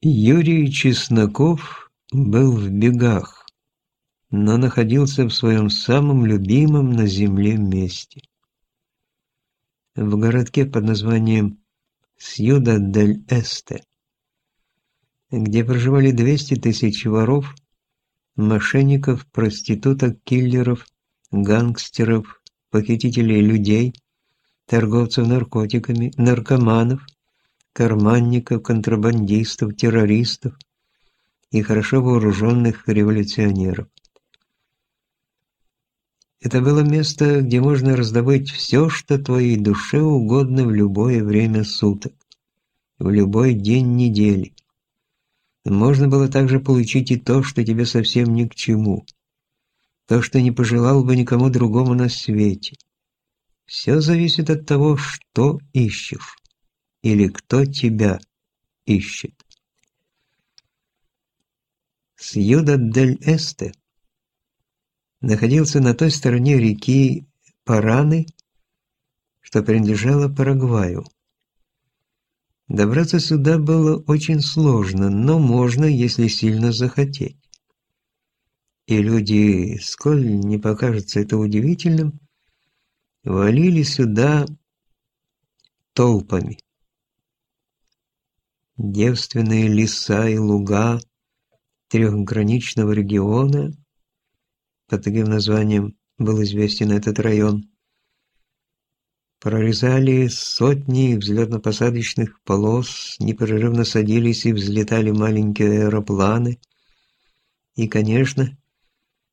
Юрий Чесноков был в бегах, но находился в своем самом любимом на земле месте. В городке под названием Сьюда-дель-Эсте, где проживали 200 тысяч воров, мошенников, проституток, киллеров, гангстеров, похитителей людей, торговцев наркотиками, наркоманов – карманников, контрабандистов, террористов и хорошо вооруженных революционеров. Это было место, где можно раздобыть все, что твоей душе угодно в любое время суток, в любой день недели. Можно было также получить и то, что тебе совсем ни к чему, то, что не пожелал бы никому другому на свете. Все зависит от того, что ищешь или кто тебя ищет. Сьюдад-дель-Эсте находился на той стороне реки Параны, что принадлежала Парагваю. Добраться сюда было очень сложно, но можно, если сильно захотеть. И люди, сколь не покажется это удивительным, валили сюда толпами девственные леса и луга трехграничного региона, под таким названием был известен этот район, прорезали сотни взлетно-посадочных полос, непрерывно садились и взлетали маленькие аэропланы, и, конечно,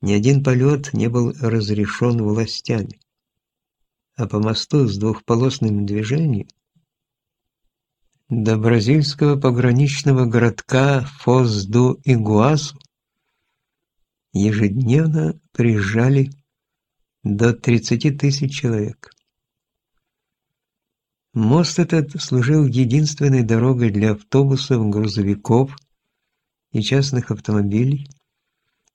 ни один полет не был разрешен властями. А по мосту с двухполосным движением до бразильского пограничного городка Фос-ду-Игуасу ежедневно приезжали до 30 тысяч человек. Мост этот служил единственной дорогой для автобусов, грузовиков и частных автомобилей,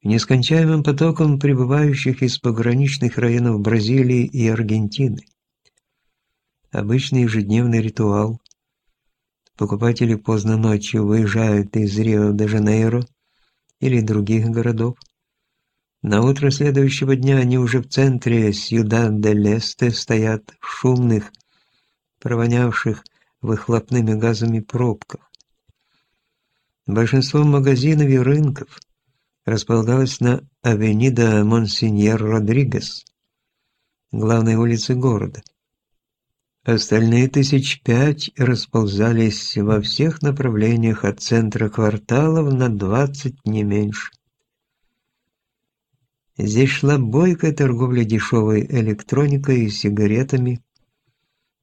нескончаемым потоком прибывающих из пограничных районов Бразилии и Аргентины. Обычный ежедневный ритуал, Покупатели поздно ночью выезжают из Рио-де-Жанейро или других городов. На утро следующего дня они уже в центре Сьюдад-де-Лесте стоят в шумных, провонявших выхлопными газами пробках. Большинство магазинов и рынков располагалось на Авенида Монсеньер Родригес, главной улице города. Остальные тысяч пять расползались во всех направлениях от центра кварталов на двадцать не меньше. Здесь шла бойкая торговля дешевой электроникой и сигаретами,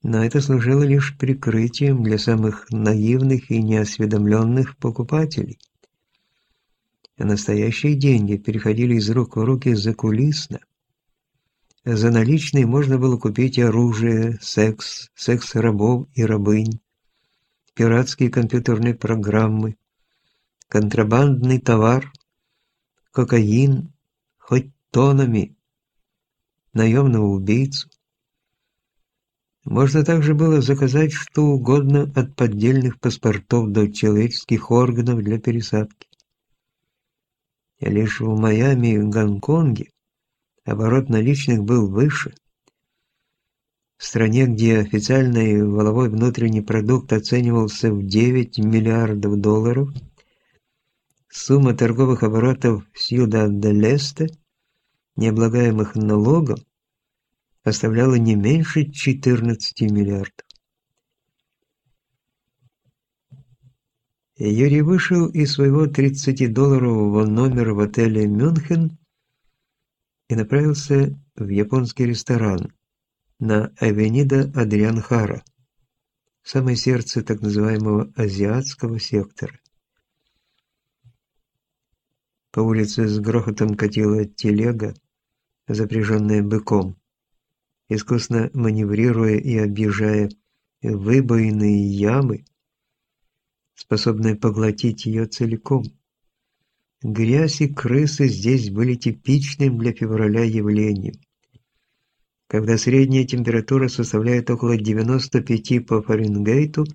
но это служило лишь прикрытием для самых наивных и неосведомленных покупателей. А настоящие деньги переходили из рук в руки закулисно, за наличные можно было купить оружие, секс, секс-рабов и рабынь, пиратские компьютерные программы, контрабандный товар, кокаин, хоть тонами, наемного убийцу. Можно также было заказать что угодно от поддельных паспортов до человеческих органов для пересадки. Лишь в Майами и Гонконге оборот наличных был выше. В стране, где официальный воловой внутренний продукт оценивался в 9 миллиардов долларов, сумма торговых оборотов Сьюдад-де-Лесте, необлагаемых налогом, составляла не меньше 14 миллиардов. Юрий вышел из своего 30-долларового номера в отеле «Мюнхен» и направился в японский ресторан на Авенида Адрианхара, самое сердце так называемого азиатского сектора. По улице с грохотом катила телега, запряженная быком, искусно маневрируя и объезжая выбоинные ямы, способные поглотить ее целиком. Грязь и крысы здесь были типичным для февраля явлением. Когда средняя температура составляет около 95 по Фаренгейту,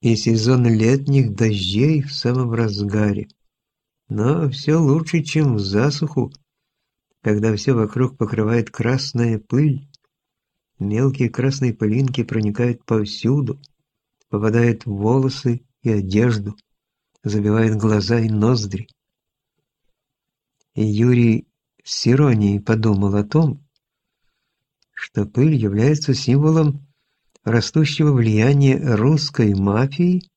и сезон летних дождей в самом разгаре. Но все лучше, чем в засуху, когда все вокруг покрывает красная пыль. Мелкие красные пылинки проникают повсюду, попадают в волосы и одежду, забивают глаза и ноздри. И Юрий с иронией подумал о том, что пыль является символом растущего влияния русской мафии,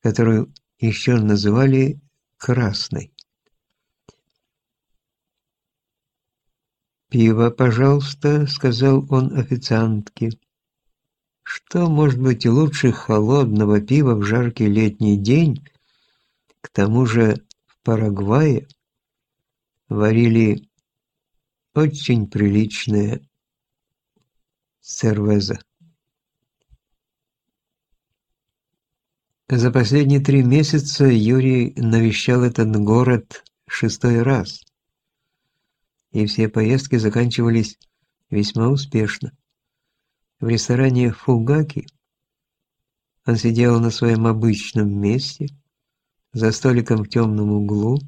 которую еще называли «красной». «Пиво, пожалуйста», — сказал он официантке. «Что может быть лучше холодного пива в жаркий летний день? К тому же в Парагвае варили очень приличное сервеза. За последние три месяца Юрий навещал этот город шестой раз, и все поездки заканчивались весьма успешно. В ресторане «Фугаки» он сидел на своем обычном месте, за столиком в темном углу,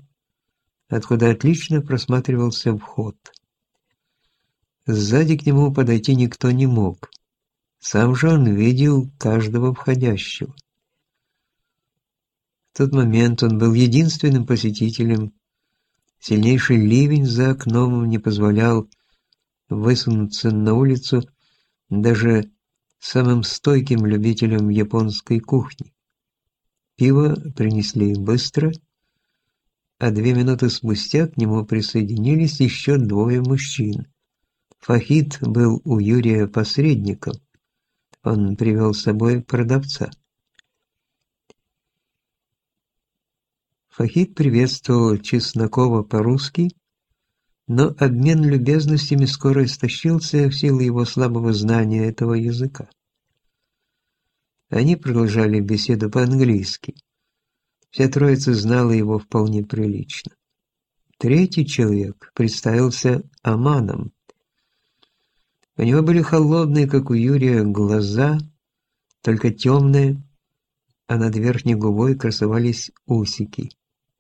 откуда отлично просматривался вход. Сзади к нему подойти никто не мог. Сам же он видел каждого входящего. В тот момент он был единственным посетителем. Сильнейший ливень за окном не позволял высунуться на улицу даже самым стойким любителям японской кухни. Пиво принесли быстро, а две минуты спустя к нему присоединились еще двое мужчин. Фахид был у Юрия посредником. Он привел с собой продавца. Фахид приветствовал Чеснокова по-русски, но обмен любезностями скоро истощился в силу его слабого знания этого языка. Они продолжали беседу по-английски. Вся троица знала его вполне прилично. Третий человек представился Аманом. У него были холодные, как у Юрия, глаза, только темные, а над верхней губой красовались усики.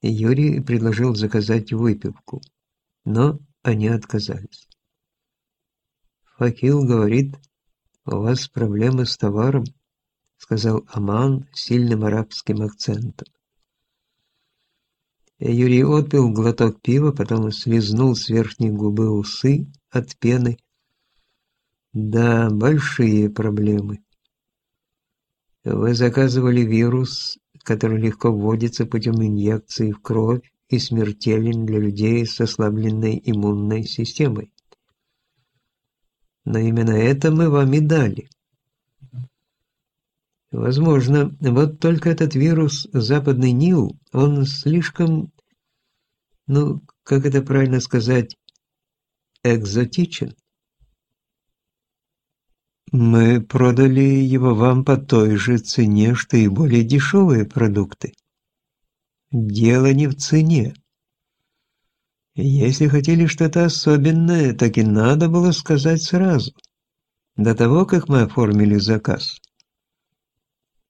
Юрий предложил заказать выпивку, но они отказались. Факил говорит, у вас проблемы с товаром, сказал Аман сильным арабским акцентом. Юрий отпил глоток пива, потом слезнул с верхней губы усы от пены. Да, большие проблемы. Вы заказывали вирус который легко вводится путем инъекции в кровь и смертелен для людей с ослабленной иммунной системой. Но именно это мы вам и дали. Возможно, вот только этот вирус Западный Нил, он слишком, ну, как это правильно сказать, экзотичен. Мы продали его вам по той же цене, что и более дешевые продукты. Дело не в цене. Если хотели что-то особенное, так и надо было сказать сразу, до того, как мы оформили заказ.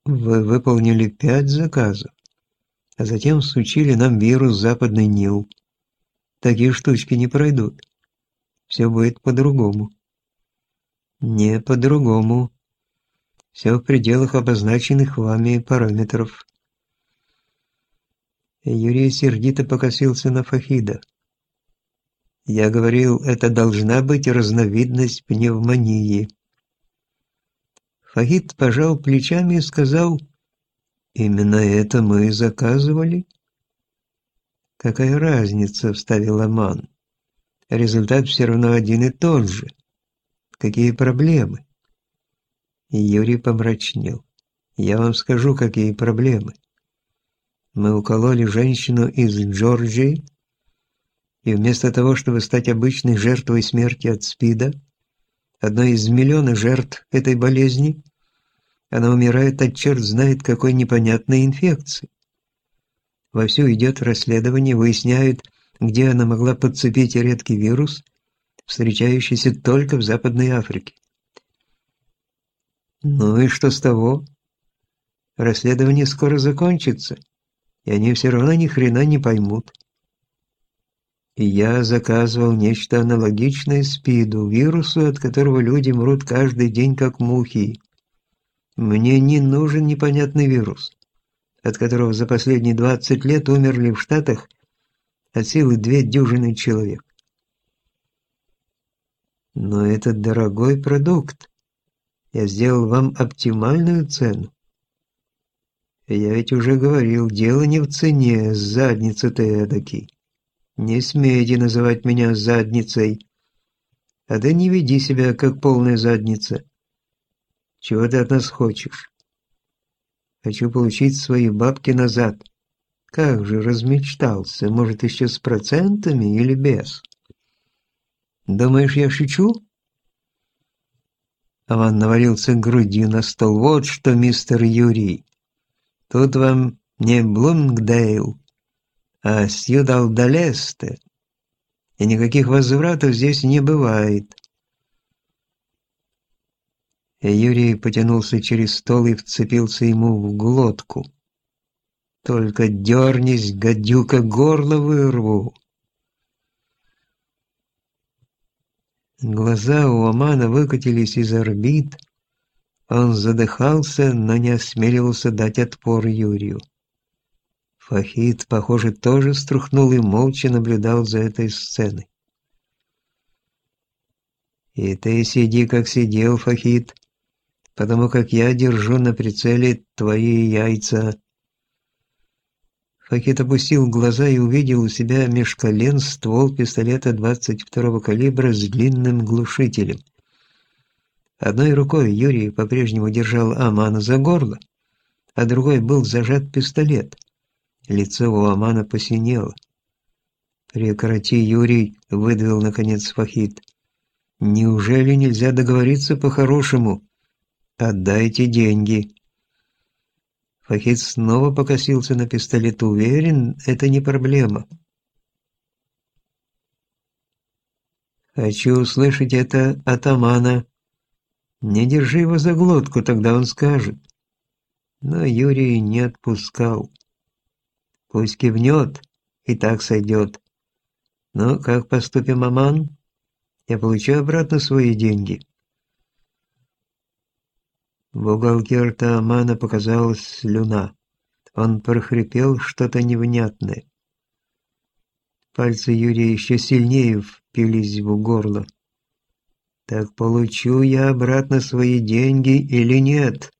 Вы выполнили пять заказов, а затем сучили нам вирус Западный Нил. Такие штучки не пройдут. Все будет по-другому. Не по-другому. Все в пределах обозначенных вами параметров. Юрий сердито покосился на Фахида. Я говорил, это должна быть разновидность пневмонии. Фахид пожал плечами и сказал, «Именно это мы и заказывали». «Какая разница?» — вставил Аман. «Результат все равно один и тот же». Какие проблемы?» Юрий помрачнел. «Я вам скажу, какие проблемы. Мы укололи женщину из Джорджии, и вместо того, чтобы стать обычной жертвой смерти от СПИДа, одной из миллиона жертв этой болезни, она умирает от черт знает какой непонятной инфекции. Вовсю идет расследование, выясняют, где она могла подцепить редкий вирус, встречающийся только в Западной Африке. Ну и что с того? Расследование скоро закончится, и они все равно ни хрена не поймут. Я заказывал нечто аналогичное СПИДу, вирусу, от которого люди мрут каждый день как мухи. Мне не нужен непонятный вирус, от которого за последние 20 лет умерли в Штатах от силы две дюжины человек. Но это дорогой продукт. Я сделал вам оптимальную цену. Я ведь уже говорил, дело не в цене, задница ты эдакий. Не смейте называть меня задницей. А ты не веди себя, как полная задница. Чего ты от нас хочешь? Хочу получить свои бабки назад. Как же размечтался, может, еще с процентами или без? Думаешь, я шучу? Аван навалился грудью на стол. Вот что, мистер Юрий, тут вам не Блумгдейл, а Сьюдал-Далесте, и никаких возвратов здесь не бывает. Юрий потянулся через стол и вцепился ему в глотку. «Только дернись, гадюка, горло вырву!» Глаза у Амана выкатились из орбит. Он задыхался, но не осмеливался дать отпор Юрию. Фахид, похоже, тоже струхнул и молча наблюдал за этой сценой. «И ты сиди, как сидел, Фахид, потому как я держу на прицеле твои яйца». Факет опустил глаза и увидел у себя меж колен ствол пистолета 22-го калибра с длинным глушителем. Одной рукой Юрий по-прежнему держал Амана за горло, а другой был зажат пистолет. Лицо у Амана посинело. «Прекрати, Юрий!» — выдавил наконец Фахид. «Неужели нельзя договориться по-хорошему? Отдайте деньги!» Фахид снова покосился на пистолет. Уверен, это не проблема. Хочу услышать это от Амана. Не держи его за глотку, тогда он скажет. Но Юрий не отпускал. Пусть кивнет, и так сойдет. Но как поступим, Аман? Я получу обратно свои деньги. В уголке рта Амана показалась слюна. Он прохрипел что-то невнятное. Пальцы Юрия еще сильнее впились в горло. «Так получу я обратно свои деньги или нет?»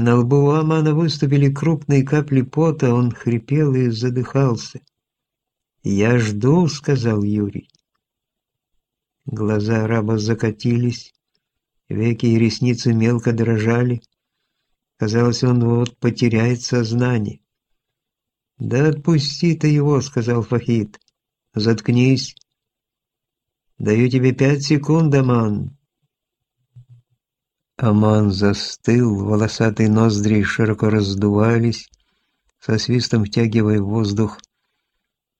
На лбу у Амана выступили крупные капли пота, он хрипел и задыхался. «Я жду», — сказал Юрий. Глаза араба закатились, Веки и ресницы мелко дрожали. Казалось, он вот потеряет сознание. «Да отпусти ты его», — сказал Фахид. «Заткнись. Даю тебе пять секунд, Аман». Аман застыл, волосатые ноздри широко раздувались, со свистом втягивая воздух.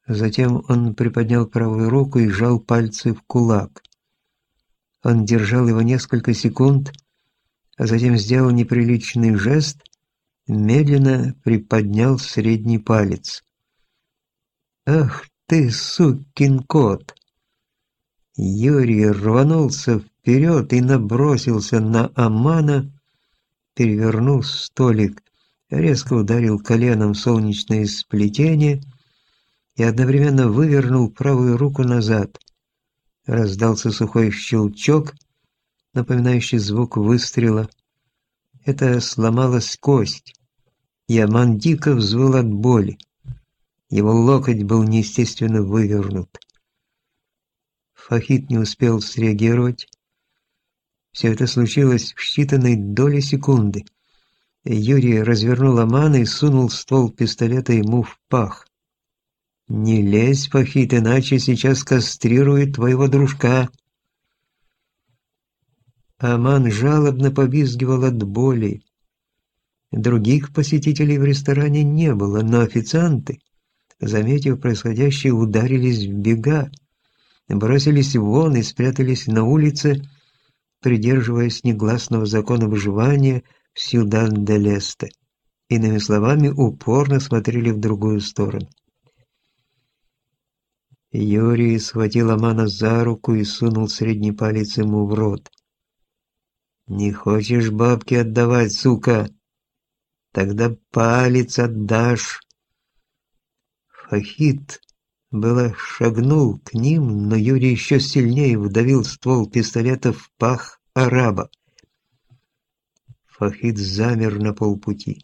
Затем он приподнял правую руку и сжал пальцы в кулак. Он держал его несколько секунд, а затем сделал неприличный жест, медленно приподнял средний палец. «Ах ты, сукин кот!» Юрий рванулся вперед и набросился на Амана, перевернув столик, резко ударил коленом солнечное сплетение и одновременно вывернул правую руку назад. Раздался сухой щелчок, напоминающий звук выстрела. Это сломалась кость. Яман дико взвыл от боли. Его локоть был неестественно вывернут. Фахит не успел среагировать. Все это случилось в считанные доли секунды. Юрий развернул Амана и сунул ствол пистолета ему в пах. «Не лезь, Фахит, иначе сейчас кастрирует твоего дружка». Аман жалобно повизгивал от боли. Других посетителей в ресторане не было, но официанты, заметив происходящее, ударились в бега, бросились вон и спрятались на улице, придерживаясь негласного закона выживания в Сьюдан-де-Лесте. Иными словами, упорно смотрели в другую сторону. Юрий схватил Амана за руку и сунул средний палец ему в рот. «Не хочешь бабки отдавать, сука? Тогда палец отдашь!» Фахид было шагнул к ним, но Юрий еще сильнее вдавил ствол пистолета в пах араба. Фахид замер на полпути.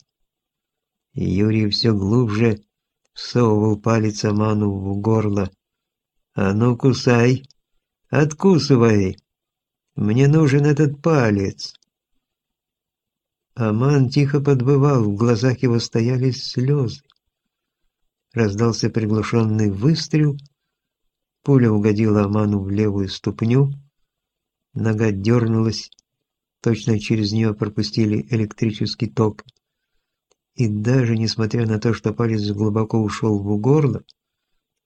Юрий все глубже всовывал палец Аману в горло. «А ну, кусай! Откусывай! Мне нужен этот палец!» Аман тихо подбывал, в глазах его стояли слезы. Раздался приглушенный выстрел, пуля угодила Аману в левую ступню, нога дернулась, точно через нее пропустили электрический ток. И даже несмотря на то, что палец глубоко ушел в горло,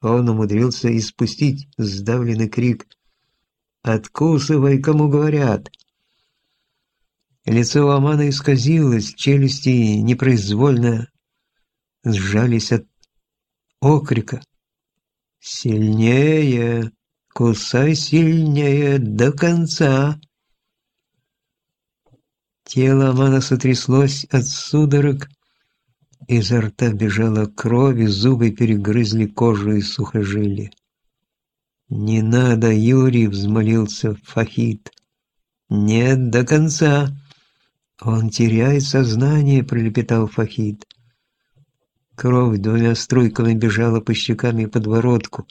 он умудрился испустить сдавленный крик «Откусывай, кому говорят!». Лицо Амана исказилось, челюсти непроизвольно сжались от окрика. «Сильнее! Кусай сильнее! До конца!» Тело Амана сотряслось от судорог, Изо рта бежала кровь, и зубы перегрызли кожу и сухожилия. «Не надо, Юрий!» — взмолился Фахид. «Нет, до конца!» «Он теряет сознание!» — пролепетал Фахид. Кровь двумя струйками бежала по щекам и подбородку,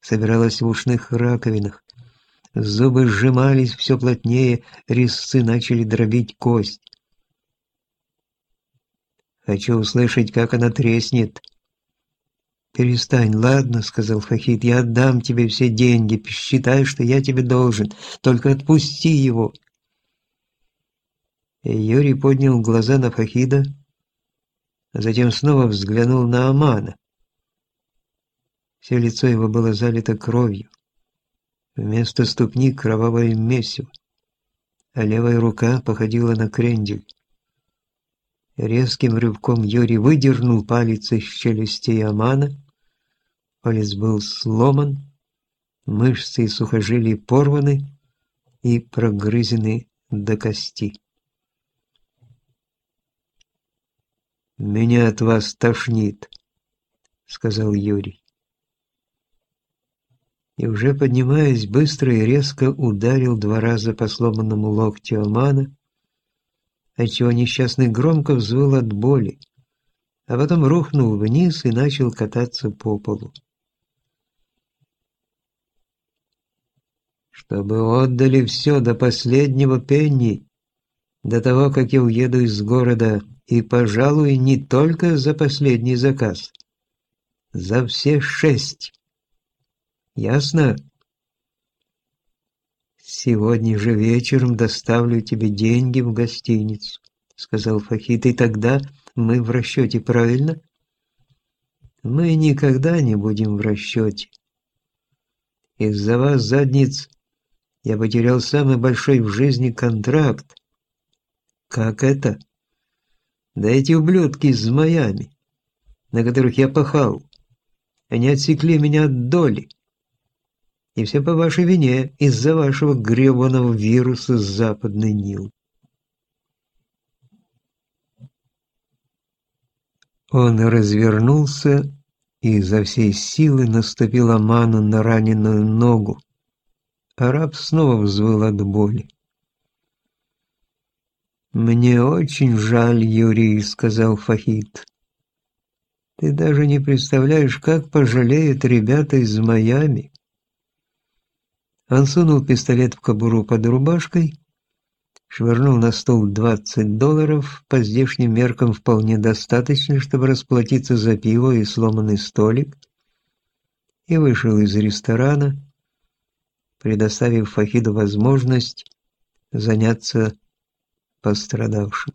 собиралась в ушных раковинах. Зубы сжимались все плотнее, резцы начали дробить кость. Хочу услышать, как она треснет. «Перестань, ладно», — сказал Фахид, — «я отдам тебе все деньги, считай, что я тебе должен, только отпусти его». И Юрий поднял глаза на Фахида, затем снова взглянул на Амана. Все лицо его было залито кровью. Вместо ступни кровавое месиво, а левая рука походила на крендель. Резким рывком Юрий выдернул палец из челюсти Амана. Палец был сломан, мышцы и сухожилия порваны и прогрызены до кости. «Меня от вас тошнит», — сказал Юрий. И уже поднимаясь, быстро и резко ударил два раза по сломанному локтю Амана, отчего несчастный громко взвыл от боли, а потом рухнул вниз и начал кататься по полу. «Чтобы отдали все до последнего пенни, до того, как я уеду из города, и, пожалуй, не только за последний заказ, за все шесть. Ясно?» «Сегодня же вечером доставлю тебе деньги в гостиницу», — сказал Фахид, — «и тогда мы в расчете, правильно?» «Мы никогда не будем в расчете. Из-за вас, задниц, я потерял самый большой в жизни контракт. Как это? Да эти ублюдки из Майами, на которых я пахал, они отсекли меня от доли. И все по вашей вине, из-за вашего гребаного вируса Западный Нил. Он развернулся и изо всей силы наступил Аману на раненую ногу. Араб снова взвыл от боли. «Мне очень жаль, Юрий», — сказал Фахид. «Ты даже не представляешь, как пожалеют ребята из Майами». Он сунул пистолет в кобуру под рубашкой, швырнул на стол 20 долларов, по здешним меркам вполне достаточно, чтобы расплатиться за пиво и сломанный столик, и вышел из ресторана, предоставив Фахиду возможность заняться пострадавшим.